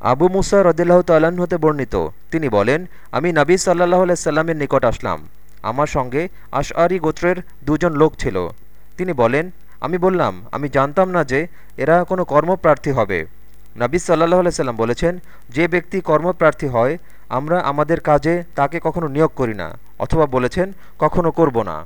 আবু মুসা রদিল্লাহ তাল্লাহ্ন হতে বর্ণিত। তিনি বলেন, আমি নাবী সাল্লাহ সাল্লামের নিকট আসলাম। আমার সঙ্গে আশআরি গোত্রের দুজন লোক ছিল। তিনি বলেন, আমি বললাম, আমি জানতাম না যে এরা কোনো কর্মপ্রার্থী হবে। নাবী সাল্লাহ সাল্লাম বলেছেন, যে ব্যক্তি কর্মপ্রার্থী হয়, আমরা আমাদের কাজে তাকে কখনো নিয়োগ করি না, অথবা বলেছেন, কখনো করব না।